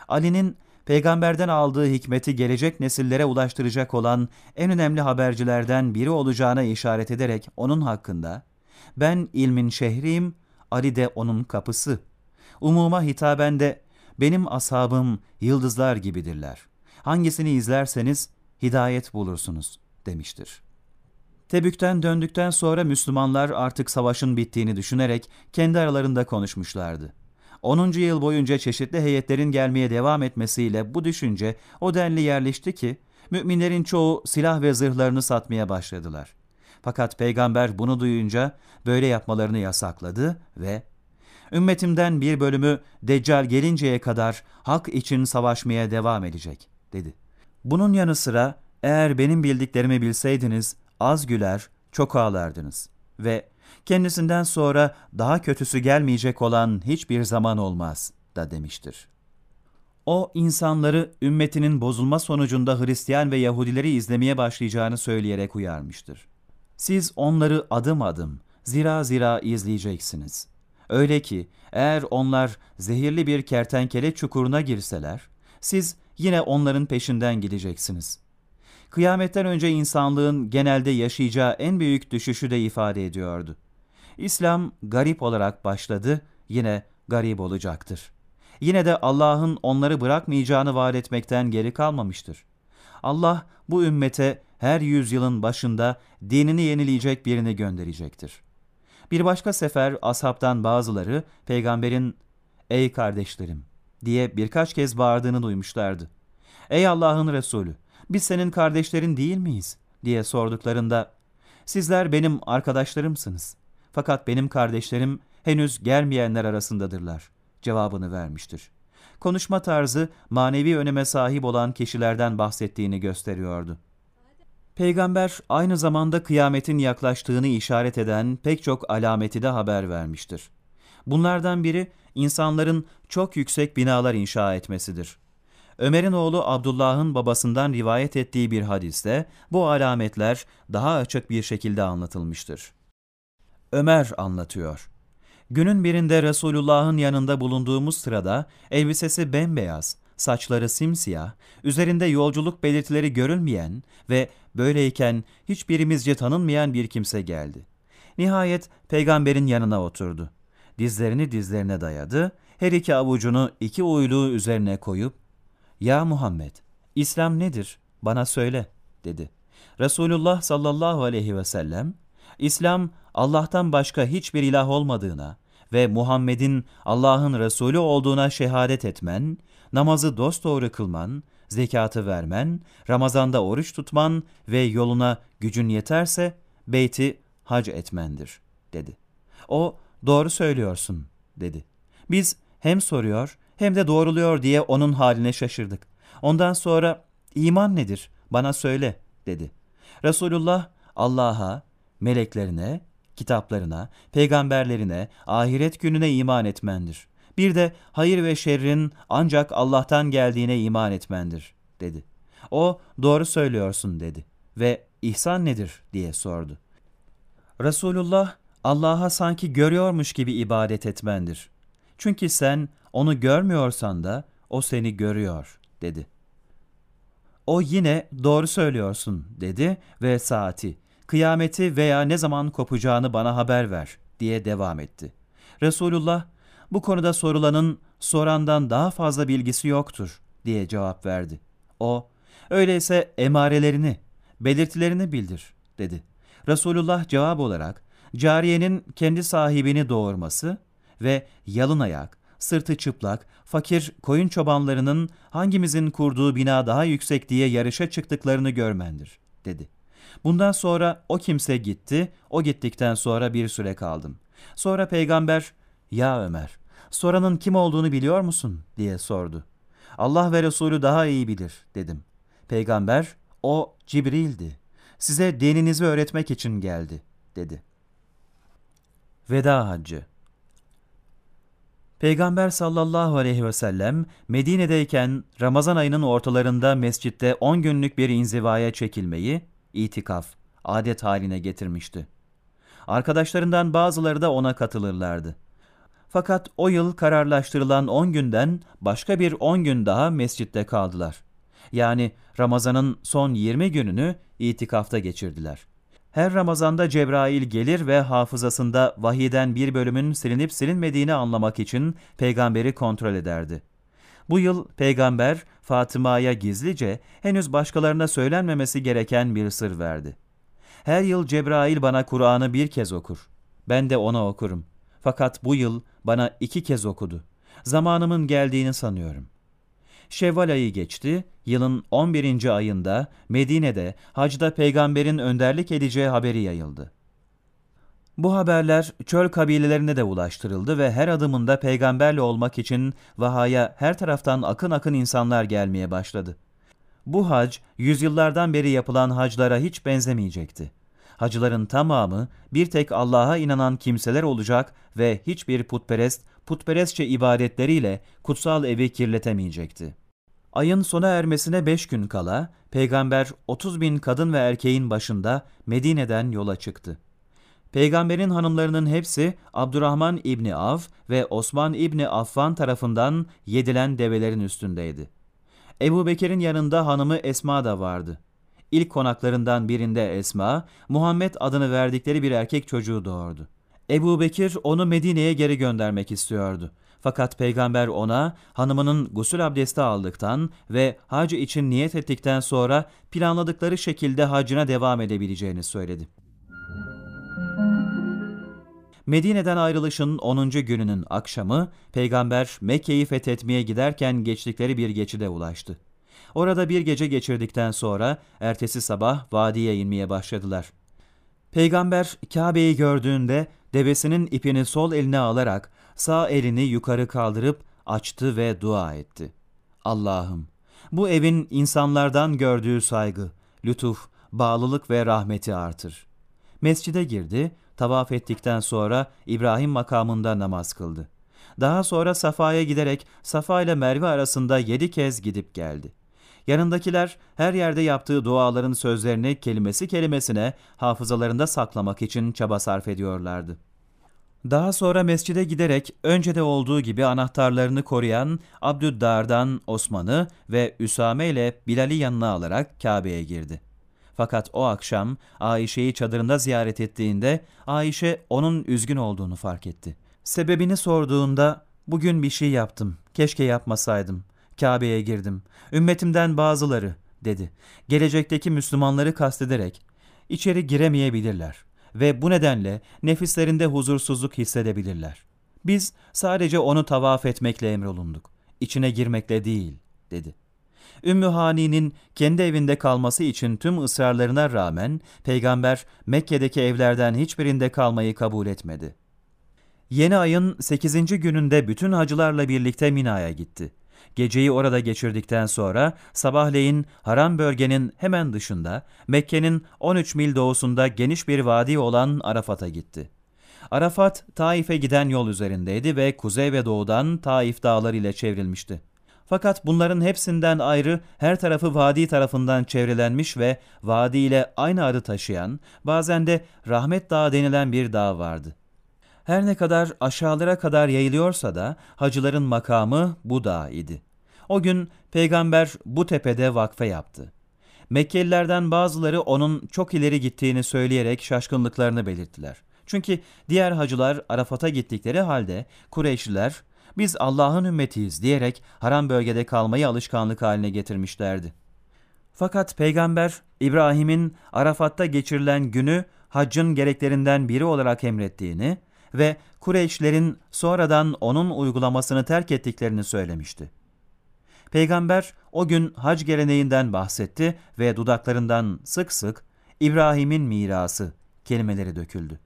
Ali'nin peygamberden aldığı hikmeti gelecek nesillere ulaştıracak olan en önemli habercilerden biri olacağına işaret ederek onun hakkında ben ilmin şehriyim, Ali de onun kapısı. Umuma hitaben de benim ashabım yıldızlar gibidirler. Hangisini izlerseniz hidayet bulursunuz demiştir. Tebük'ten döndükten sonra Müslümanlar artık savaşın bittiğini düşünerek kendi aralarında konuşmuşlardı. 10. yıl boyunca çeşitli heyetlerin gelmeye devam etmesiyle bu düşünce o denli yerleşti ki müminlerin çoğu silah ve zırhlarını satmaya başladılar. Fakat peygamber bunu duyunca böyle yapmalarını yasakladı ve ümmetimden bir bölümü Deccal gelinceye kadar hak için savaşmaya devam edecek dedi. Bunun yanı sıra eğer benim bildiklerimi bilseydiniz az güler, çok ağlardınız ve kendisinden sonra daha kötüsü gelmeyecek olan hiçbir zaman olmaz da demiştir. O insanları ümmetinin bozulma sonucunda Hristiyan ve Yahudileri izlemeye başlayacağını söyleyerek uyarmıştır. Siz onları adım adım, zira zira izleyeceksiniz. Öyle ki eğer onlar zehirli bir kertenkele çukuruna girseler, siz yine onların peşinden gideceksiniz. Kıyametten önce insanlığın genelde yaşayacağı en büyük düşüşü de ifade ediyordu. İslam garip olarak başladı, yine garip olacaktır. Yine de Allah'ın onları bırakmayacağını vaat etmekten geri kalmamıştır. Allah bu ümmete her yüzyılın başında dinini yenileyecek birini gönderecektir. Bir başka sefer ashabtan bazıları peygamberin ''Ey kardeşlerim'' diye birkaç kez bağırdığını duymuşlardı. ''Ey Allah'ın Resulü, biz senin kardeşlerin değil miyiz?'' diye sorduklarında ''Sizler benim arkadaşlarımsınız. Fakat benim kardeşlerim henüz gelmeyenler arasındadırlar.'' cevabını vermiştir. Konuşma tarzı manevi öneme sahip olan kişilerden bahsettiğini gösteriyordu. Peygamber aynı zamanda kıyametin yaklaştığını işaret eden pek çok alameti de haber vermiştir. Bunlardan biri insanların çok yüksek binalar inşa etmesidir. Ömer'in oğlu Abdullah'ın babasından rivayet ettiği bir hadiste bu alametler daha açık bir şekilde anlatılmıştır. Ömer anlatıyor. Günün birinde Resulullah'ın yanında bulunduğumuz sırada elbisesi bembeyaz, saçları simsiyah, üzerinde yolculuk belirtileri görülmeyen ve böyleyken hiçbirimizce tanınmayan bir kimse geldi. Nihayet peygamberin yanına oturdu. Dizlerini dizlerine dayadı, her iki avucunu iki uyluğu üzerine koyup, ''Ya Muhammed, İslam nedir? Bana söyle.'' dedi. Resulullah sallallahu aleyhi ve sellem, İslam Allah'tan başka hiçbir ilah olmadığına ve Muhammed'in Allah'ın Resulü olduğuna şehadet etmen, namazı dosdoğru kılman, zekatı vermen, Ramazanda oruç tutman ve yoluna gücün yeterse beyti hac etmendir, dedi. O, doğru söylüyorsun, dedi. Biz hem soruyor hem de doğruluyor diye onun haline şaşırdık. Ondan sonra, iman nedir, bana söyle, dedi. Resulullah, Allah'a, meleklerine, kitaplarına, peygamberlerine, ahiret gününe iman etmendir. Bir de hayır ve şerrin ancak Allah'tan geldiğine iman etmendir, dedi. O, doğru söylüyorsun, dedi. Ve ihsan nedir, diye sordu. Resulullah, Allah'a sanki görüyormuş gibi ibadet etmendir. Çünkü sen onu görmüyorsan da o seni görüyor, dedi. O yine doğru söylüyorsun, dedi ve saati, kıyameti veya ne zaman kopacağını bana haber ver, diye devam etti. Resulullah, bu konuda sorulanın sorandan daha fazla bilgisi yoktur diye cevap verdi. O, öyleyse emarelerini, belirtilerini bildir dedi. Resulullah cevap olarak cariyenin kendi sahibini doğurması ve yalın ayak, sırtı çıplak, fakir koyun çobanlarının hangimizin kurduğu bina daha yüksek diye yarışa çıktıklarını görmendir, dedi. Bundan sonra o kimse gitti, o gittikten sonra bir süre kaldım. Sonra peygamber, ya Ömer, soranın kim olduğunu biliyor musun? diye sordu. Allah ve Resulü daha iyi bilir dedim. Peygamber, o Cibril'di. Size dininizi öğretmek için geldi dedi. Veda Haccı Peygamber sallallahu aleyhi ve sellem Medine'deyken Ramazan ayının ortalarında mescitte 10 günlük bir inzivaya çekilmeyi, itikaf, adet haline getirmişti. Arkadaşlarından bazıları da ona katılırlardı. Fakat o yıl kararlaştırılan 10 günden başka bir 10 gün daha mescitte kaldılar. Yani Ramazan'ın son 20 gününü itikafta geçirdiler. Her Ramazan'da Cebrail gelir ve hafızasında vahiden bir bölümün silinip silinmediğini anlamak için peygamberi kontrol ederdi. Bu yıl peygamber Fatıma'ya gizlice henüz başkalarına söylenmemesi gereken bir sır verdi. Her yıl Cebrail bana Kur'an'ı bir kez okur. Ben de ona okurum. Fakat bu yıl bana iki kez okudu. Zamanımın geldiğini sanıyorum. Şevval ayı geçti, yılın 11. ayında Medine'de hacda peygamberin önderlik edeceği haberi yayıldı. Bu haberler çöl kabilelerine de ulaştırıldı ve her adımında peygamberle olmak için vahaya her taraftan akın akın insanlar gelmeye başladı. Bu hac, yüzyıllardan beri yapılan haclara hiç benzemeyecekti. Hacıların tamamı bir tek Allah'a inanan kimseler olacak ve hiçbir putperest, putperestçe ibadetleriyle kutsal evi kirletemeyecekti. Ayın sona ermesine beş gün kala, Peygamber 30 bin kadın ve erkeğin başında Medine'den yola çıktı. Peygamberin hanımlarının hepsi Abdurrahman İbni Av ve Osman İbni Affan tarafından yedilen develerin üstündeydi. Ebu Bekir'in yanında hanımı Esma da vardı. İlk konaklarından birinde Esma, Muhammed adını verdikleri bir erkek çocuğu doğurdu. Ebu Bekir onu Medine'ye geri göndermek istiyordu. Fakat peygamber ona hanımının gusül abdesti aldıktan ve hacı için niyet ettikten sonra planladıkları şekilde hacına devam edebileceğini söyledi. Medine'den ayrılışın 10. gününün akşamı peygamber Mekke'yi fethetmeye giderken geçtikleri bir geçide ulaştı. Orada bir gece geçirdikten sonra ertesi sabah vadiye inmeye başladılar. Peygamber Kabe'yi gördüğünde devesinin ipini sol eline alarak sağ elini yukarı kaldırıp açtı ve dua etti. Allah'ım bu evin insanlardan gördüğü saygı, lütuf, bağlılık ve rahmeti artır. Mescide girdi, tavaf ettikten sonra İbrahim makamında namaz kıldı. Daha sonra Safa'ya giderek Safa ile Merve arasında yedi kez gidip geldi. Yanındakiler her yerde yaptığı duaların sözlerini kelimesi kelimesine hafızalarında saklamak için çaba sarf ediyorlardı. Daha sonra mescide giderek önce de olduğu gibi anahtarlarını koruyan Abdüddar'dan Osman'ı ve Üsame ile Bilal'i yanına alarak Kabe'ye girdi. Fakat o akşam Ayşe'yi çadırında ziyaret ettiğinde Ayşe onun üzgün olduğunu fark etti. Sebebini sorduğunda bugün bir şey yaptım, keşke yapmasaydım. Kabe'ye girdim. Ümmetimden bazıları dedi. Gelecekteki Müslümanları kastederek içeri giremeyebilirler ve bu nedenle nefislerinde huzursuzluk hissedebilirler. Biz sadece onu tavaf etmekle emrolunduk. İçine girmekle değil, dedi. Ümmü Hani'nin kendi evinde kalması için tüm ısrarlarına rağmen peygamber Mekke'deki evlerden hiçbirinde kalmayı kabul etmedi. Yeni ayın 8. gününde bütün hacılarla birlikte Mina'ya gitti. Geceyi orada geçirdikten sonra sabahleyin haram bölgenin hemen dışında Mekke'nin 13 mil doğusunda geniş bir vadi olan Arafat'a gitti. Arafat, Taif'e giden yol üzerindeydi ve kuzey ve doğudan Taif dağları ile çevrilmişti. Fakat bunların hepsinden ayrı her tarafı vadi tarafından çevrelenmiş ve vadi ile aynı adı taşıyan, bazen de Rahmet Dağı denilen bir dağ vardı. Her ne kadar aşağılara kadar yayılıyorsa da hacıların makamı bu dağ idi. O gün peygamber bu tepede vakfe yaptı. Mekkelilerden bazıları onun çok ileri gittiğini söyleyerek şaşkınlıklarını belirttiler. Çünkü diğer hacılar Arafat'a gittikleri halde Kureyşliler biz Allah'ın ümmetiyiz diyerek haram bölgede kalmayı alışkanlık haline getirmişlerdi. Fakat peygamber İbrahim'in Arafat'ta geçirilen günü haccın gereklerinden biri olarak emrettiğini ve Kureyşlerin sonradan onun uygulamasını terk ettiklerini söylemişti. Peygamber o gün hac geleneğinden bahsetti ve dudaklarından sık sık İbrahim'in mirası kelimeleri döküldü.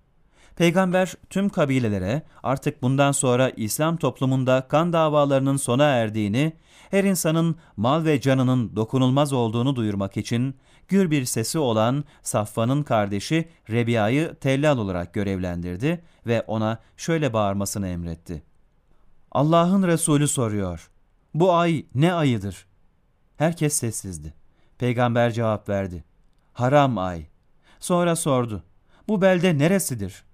Peygamber tüm kabilelere artık bundan sonra İslam toplumunda kan davalarının sona erdiğini, her insanın mal ve canının dokunulmaz olduğunu duyurmak için gür bir sesi olan Safvan'ın kardeşi Rebiya'yı tellal olarak görevlendirdi ve ona şöyle bağırmasını emretti. Allah'ın Resulü soruyor. Bu ay ne ayıdır? Herkes sessizdi. Peygamber cevap verdi. Haram ay. Sonra sordu. Bu belde neresidir?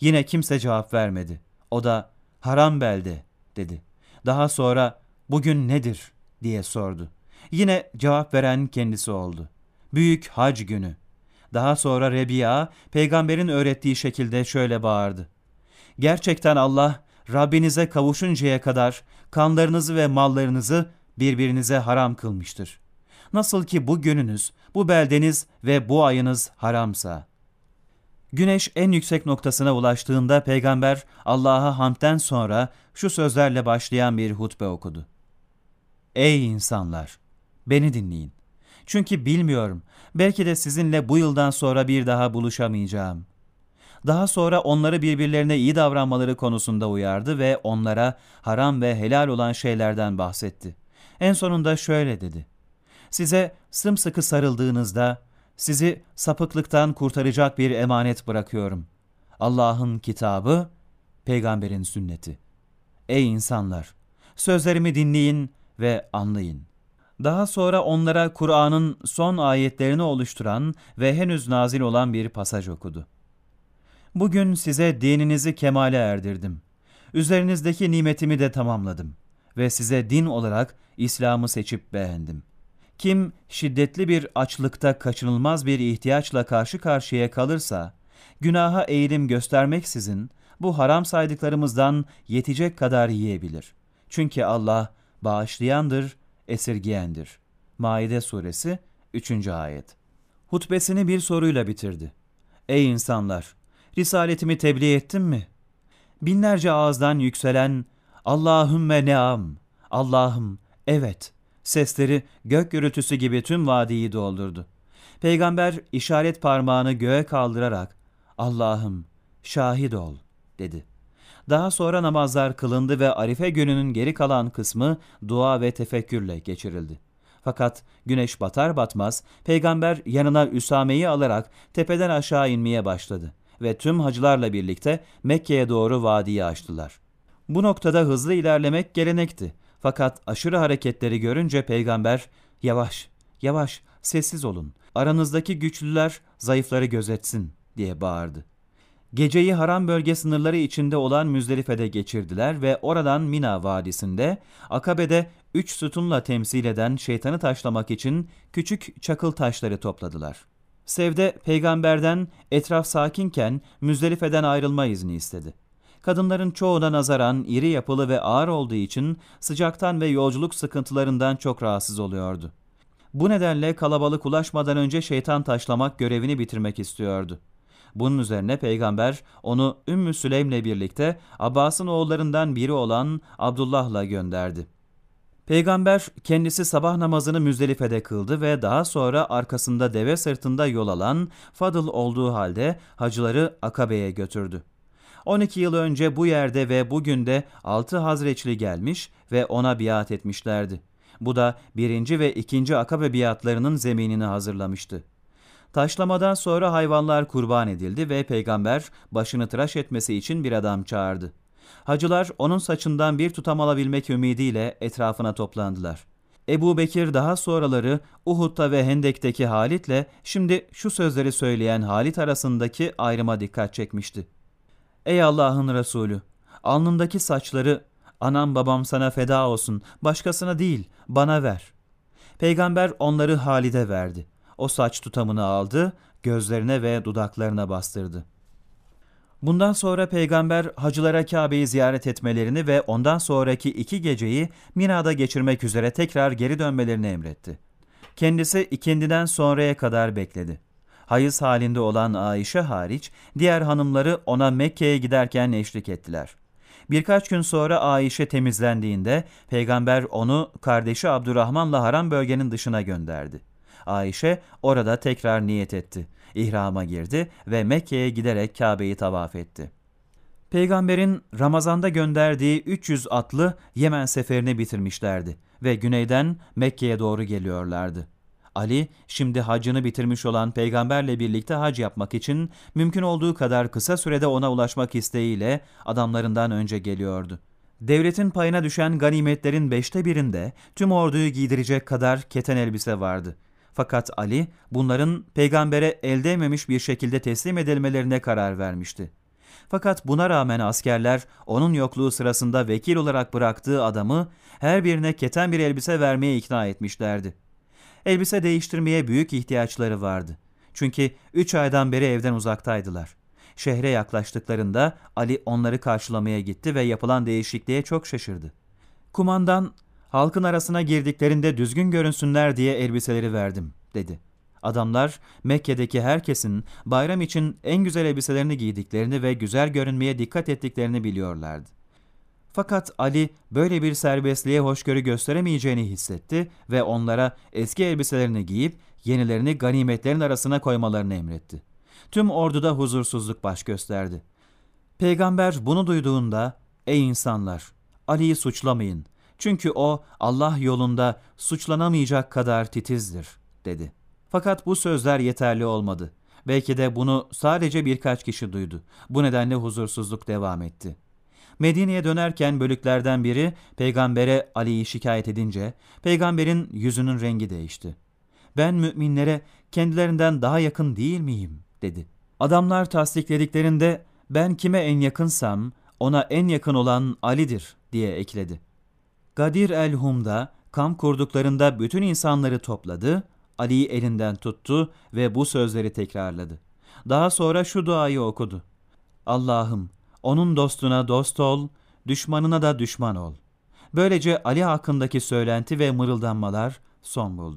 Yine kimse cevap vermedi. O da haram belde dedi. Daha sonra bugün nedir diye sordu. Yine cevap veren kendisi oldu. Büyük hac günü. Daha sonra Rebiya peygamberin öğrettiği şekilde şöyle bağırdı. Gerçekten Allah Rabbinize kavuşuncaya kadar kanlarınızı ve mallarınızı birbirinize haram kılmıştır. Nasıl ki bu gününüz, bu beldeniz ve bu ayınız haramsa. Güneş en yüksek noktasına ulaştığında peygamber Allah'a hamdten sonra şu sözlerle başlayan bir hutbe okudu. Ey insanlar! Beni dinleyin. Çünkü bilmiyorum, belki de sizinle bu yıldan sonra bir daha buluşamayacağım. Daha sonra onları birbirlerine iyi davranmaları konusunda uyardı ve onlara haram ve helal olan şeylerden bahsetti. En sonunda şöyle dedi. Size sımsıkı sarıldığınızda sizi sapıklıktan kurtaracak bir emanet bırakıyorum. Allah'ın kitabı, peygamberin sünneti. Ey insanlar! Sözlerimi dinleyin ve anlayın. Daha sonra onlara Kur'an'ın son ayetlerini oluşturan ve henüz nazil olan bir pasaj okudu. Bugün size dininizi kemale erdirdim. Üzerinizdeki nimetimi de tamamladım ve size din olarak İslam'ı seçip beğendim. Kim şiddetli bir açlıkta kaçınılmaz bir ihtiyaçla karşı karşıya kalırsa, günaha eğilim göstermeksizin bu haram saydıklarımızdan yetecek kadar yiyebilir. Çünkü Allah bağışlayandır, esirgiyendir. Maide suresi 3. ayet. Hutbesini bir soruyla bitirdi. Ey insanlar! Risaletimi tebliğ ettim mi? Binlerce ağızdan yükselen Allahümme neam, Allah'ım evet sesleri gök gürültüsü gibi tüm vadiyi doldurdu. Peygamber işaret parmağını göğe kaldırarak Allah'ım şahit ol dedi. Daha sonra namazlar kılındı ve Arife gününün geri kalan kısmı dua ve tefekkürle geçirildi. Fakat güneş batar batmaz peygamber yanına Üsame'yi alarak tepeden aşağı inmeye başladı ve tüm hacılarla birlikte Mekke'ye doğru vadiyi açtılar. Bu noktada hızlı ilerlemek gelenekti. Fakat aşırı hareketleri görünce peygamber yavaş, yavaş, sessiz olun. Aranızdaki güçlüler zayıfları gözetsin diye bağırdı. Geceyi haram bölge sınırları içinde olan Müzdelife'de geçirdiler ve oradan Mina Vadisi'nde, Akabe'de üç sütunla temsil eden şeytanı taşlamak için küçük çakıl taşları topladılar. Sevde peygamberden etraf sakinken Müzdelife'den ayrılma izni istedi. Kadınların çoğuna nazaran iri yapılı ve ağır olduğu için sıcaktan ve yolculuk sıkıntılarından çok rahatsız oluyordu. Bu nedenle kalabalık ulaşmadan önce şeytan taşlamak görevini bitirmek istiyordu. Bunun üzerine peygamber onu Ümmü Süleym'le birlikte Abbas'ın oğullarından biri olan Abdullah'la gönderdi. Peygamber kendisi sabah namazını Müzdelife'de kıldı ve daha sonra arkasında deve sırtında yol alan Fadıl olduğu halde hacıları Akabe'ye götürdü. 12 yıl önce bu yerde ve bugün de altı Hazreçli gelmiş ve ona biat etmişlerdi. Bu da birinci ve ikinci Akabe biatlarının zeminini hazırlamıştı. Taşlamadan sonra hayvanlar kurban edildi ve peygamber başını tıraş etmesi için bir adam çağırdı. Hacılar onun saçından bir tutam alabilmek ümidiyle etrafına toplandılar. Ebu Bekir daha sonraları Uhud'da ve Hendek'teki Halit'le şimdi şu sözleri söyleyen Halit arasındaki ayrıma dikkat çekmişti. Ey Allah'ın Resulü! Alnındaki saçları anam babam sana feda olsun, başkasına değil bana ver. Peygamber onları Halid'e verdi. O saç tutamını aldı, gözlerine ve dudaklarına bastırdı. Bundan sonra peygamber hacılara Kabe'yi ziyaret etmelerini ve ondan sonraki iki geceyi Mina'da geçirmek üzere tekrar geri dönmelerini emretti. Kendisi ikindiden sonraya kadar bekledi. Hayız halinde olan Ayşe hariç diğer hanımları ona Mekke'ye giderken eşlik ettiler. Birkaç gün sonra Ayşe temizlendiğinde peygamber onu kardeşi Abdurrahman'la haram bölgenin dışına gönderdi. Ayşe orada tekrar niyet etti. İhrama girdi ve Mekke'ye giderek Kabe'yi tavaf etti. Peygamberin Ramazan'da gönderdiği 300 atlı Yemen seferini bitirmişlerdi ve güneyden Mekke'ye doğru geliyorlardı. Ali şimdi hacını bitirmiş olan peygamberle birlikte hac yapmak için mümkün olduğu kadar kısa sürede ona ulaşmak isteğiyle adamlarından önce geliyordu. Devletin payına düşen ganimetlerin beşte birinde tüm orduyu giydirecek kadar keten elbise vardı. Fakat Ali bunların peygambere el değmemiş bir şekilde teslim edilmelerine karar vermişti. Fakat buna rağmen askerler onun yokluğu sırasında vekil olarak bıraktığı adamı her birine keten bir elbise vermeye ikna etmişlerdi. Elbise değiştirmeye büyük ihtiyaçları vardı. Çünkü üç aydan beri evden uzaktaydılar. Şehre yaklaştıklarında Ali onları karşılamaya gitti ve yapılan değişikliğe çok şaşırdı. Kumandan, halkın arasına girdiklerinde düzgün görünsünler diye elbiseleri verdim, dedi. Adamlar Mekke'deki herkesin bayram için en güzel elbiselerini giydiklerini ve güzel görünmeye dikkat ettiklerini biliyorlardı. Fakat Ali böyle bir serbestliğe hoşgörü gösteremeyeceğini hissetti ve onlara eski elbiselerini giyip yenilerini ganimetlerin arasına koymalarını emretti. Tüm orduda huzursuzluk baş gösterdi. Peygamber bunu duyduğunda, ''Ey insanlar, Ali'yi suçlamayın. Çünkü o Allah yolunda suçlanamayacak kadar titizdir.'' dedi. Fakat bu sözler yeterli olmadı. Belki de bunu sadece birkaç kişi duydu. Bu nedenle huzursuzluk devam etti. Medine'ye dönerken bölüklerden biri peygambere Ali'yi şikayet edince peygamberin yüzünün rengi değişti. Ben müminlere kendilerinden daha yakın değil miyim? dedi. Adamlar tasdiklediklerinde ben kime en yakınsam ona en yakın olan Ali'dir diye ekledi. Gadir el-Hum'da kamp kurduklarında bütün insanları topladı, Ali'yi elinden tuttu ve bu sözleri tekrarladı. Daha sonra şu duayı okudu. Allah'ım onun dostuna dost ol, düşmanına da düşman ol. Böylece Ali hakkındaki söylenti ve mırıldanmalar son buldu.